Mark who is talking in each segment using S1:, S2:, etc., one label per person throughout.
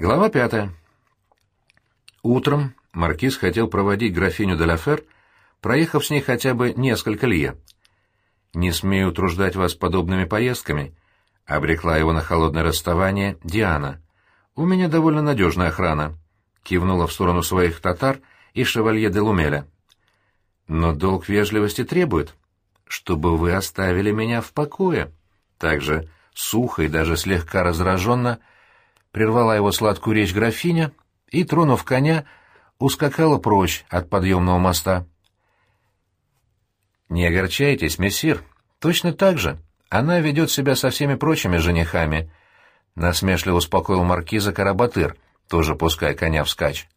S1: Глава пятая. Утром маркиз хотел проводить графиню де Лафер, проехав с ней хотя бы несколько лье. «Не смею утруждать вас подобными поездками», — обрекла его на холодное расставание Диана. «У меня довольно надежная охрана», — кивнула в сторону своих татар и шевалье де Лумеля. «Но долг вежливости требует, чтобы вы оставили меня в покое». Также сухо и даже слегка раздраженно — прервала его сладкую речь графиня и, тронув коня, ускакала прочь от подъемного моста. «Не огорчайтесь, мессир, точно так же. Она ведет себя со всеми прочими женихами», — насмешливо успокоил маркиза Карабатыр, тоже пуская коня вскачь.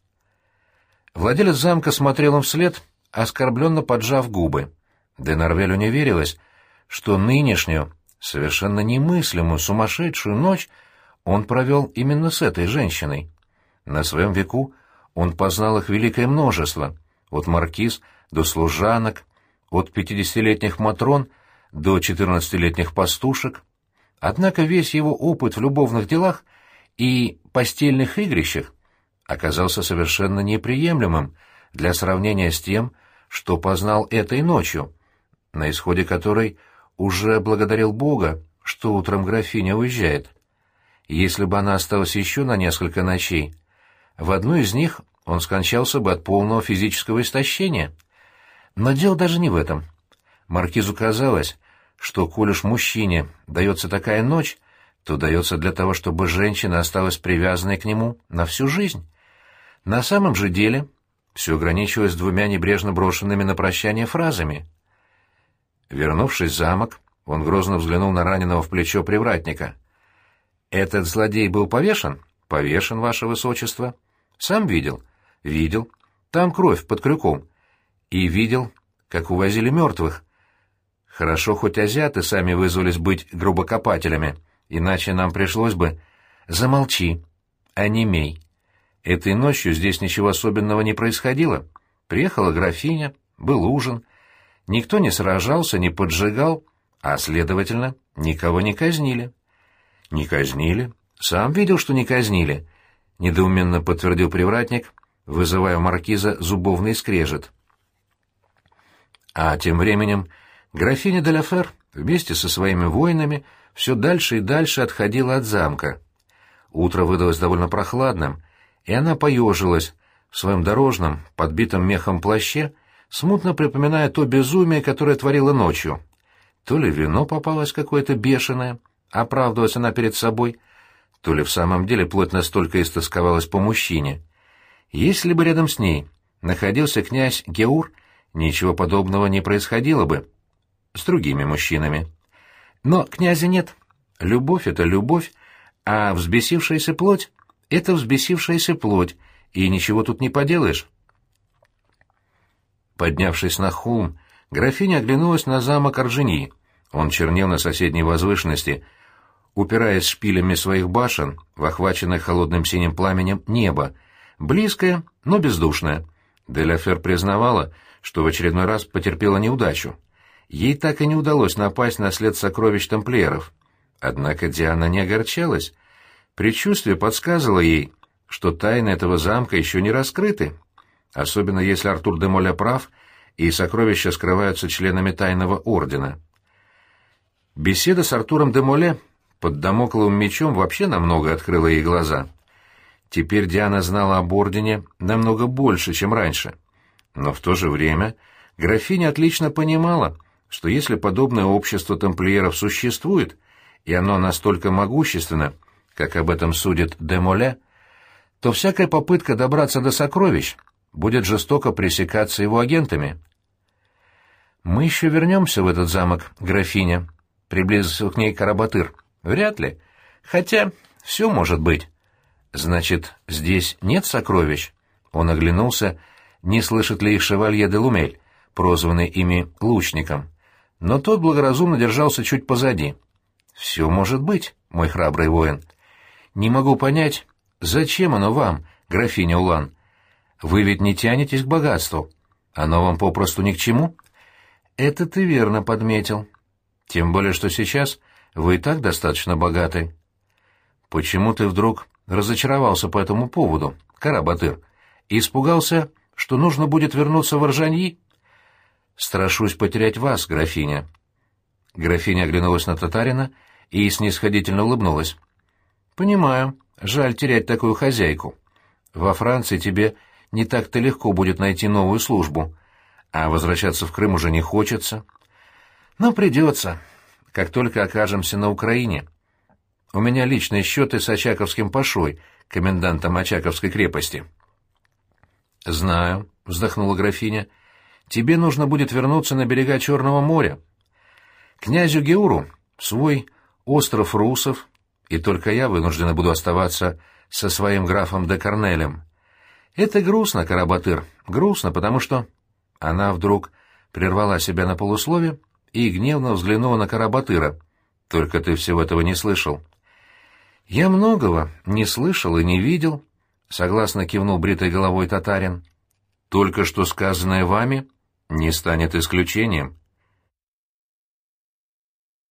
S1: Владелец замка смотрел им вслед, оскорбленно поджав губы. Денарвелю не верилось, что нынешнюю, совершенно немыслимую сумасшедшую ночь он провел именно с этой женщиной. На своем веку он познал их великое множество, от маркиз до служанок, от пятидесятилетних матрон до четырнадцатилетних пастушек. Однако весь его опыт в любовных делах и постельных игрищах оказался совершенно неприемлемым для сравнения с тем, что познал этой ночью, на исходе которой уже благодарил Бога, что утром графиня уезжает. Если бы она осталась еще на несколько ночей, в одну из них он скончался бы от полного физического истощения. Но дело даже не в этом. Маркизу казалось, что, коль уж мужчине дается такая ночь, то дается для того, чтобы женщина осталась привязанной к нему на всю жизнь. На самом же деле все ограничивалось двумя небрежно брошенными на прощание фразами. Вернувшись в замок, он грозно взглянул на раненого в плечо привратника. Этот злодей был повешен? Повешен, ваше высочество. Сам видел? Видел. Там кровь под крюком. И видел, как увозили мертвых. Хорошо, хоть азиаты сами вызвались быть грубокопателями, иначе нам пришлось бы... Замолчи, онемей. Этой ночью здесь ничего особенного не происходило. Приехала графиня, был ужин. Никто не сражался, не поджигал, а, следовательно, никого не казнили. «Не казнили?» «Сам видел, что не казнили», — недоуменно подтвердил привратник, вызывая у маркиза зубовный скрежет. А тем временем графиня де Ла вместе со своими воинами все дальше и дальше отходила от замка. Утро выдалось довольно прохладным, и она поежилась в своем дорожном, подбитом мехом плаще, смутно припоминая то безумие, которое творила ночью. То ли вино попалось какое-то бешеное, Оправдывалась она перед собой, то ли в самом деле плоть настолько истосковалась по мужчине. Если бы рядом с ней находился князь Геур, ничего подобного не происходило бы с другими мужчинами. Но князя нет. Любовь — это любовь, а взбесившаяся плоть — это взбесившаяся плоть, и ничего тут не поделаешь. Поднявшись на холм, графиня оглянулась на замок Оржени. Он чернел на соседней возвышенности, упираясь шпилями своих башен в охваченное холодным синим пламенем небо, близкое, но бездушное. Деляфер признавала, что в очередной раз потерпела неудачу. Ей так и не удалось напасть на след сокровищ тамплиеров. Однако Диана не огорчалась. Предчувствие подсказывало ей, что тайны этого замка еще не раскрыты, особенно если Артур де Моля прав, и сокровища скрываются членами тайного ордена. Беседа с Артуром де Моле под домокловым мечом вообще намного открыла ей глаза. Теперь Диана знала об Ордене намного больше, чем раньше. Но в то же время графиня отлично понимала, что если подобное общество тамплиеров существует, и оно настолько могущественно, как об этом судит Демоле, то всякая попытка добраться до сокровищ будет жестоко пресекаться его агентами. «Мы еще вернемся в этот замок, графиня», — приблизился к ней Карабатыр. Вряд ли. Хотя все может быть. Значит, здесь нет сокровищ? Он оглянулся, не слышит ли их шевалье де Лумель, прозванный ими лучником. Но тот благоразумно держался чуть позади. «Все может быть, мой храбрый воин. Не могу понять, зачем оно вам, графиня Улан? Вы ведь не тянетесь к богатству. Оно вам попросту ни к чему?» «Это ты верно подметил. Тем более, что сейчас вы и так достаточно богаты. Почему ты вдруг разочаровался по этому поводу, Карабатыр, испугался, что нужно будет вернуться в Ржаньи. Страшусь потерять вас, графиня. Графиня оглянулась на татарина и снисходительно улыбнулась. «Понимаю. Жаль терять такую хозяйку. Во Франции тебе не так-то легко будет найти новую службу, а возвращаться в Крым уже не хочется. Но придется, как только окажемся на Украине. У меня личные счеты с Очаковским Пашой, комендантом Очаковской крепости». «Знаю», — вздохнула графиня, — «тебе нужно будет вернуться на берега Черного моря. Князю Геуру свой остров Русов, и только я вынуждена буду оставаться со своим графом де Корнелем. Это грустно, Карабатыр, грустно, потому что...» Она вдруг прервала себя на полуслове и гневно взглянула на Карабатыра. «Только ты всего этого не слышал». «Я многого не слышал и не видел», — согласно кивнул бритой головой татарин. «Только что сказанное вами не станет исключением».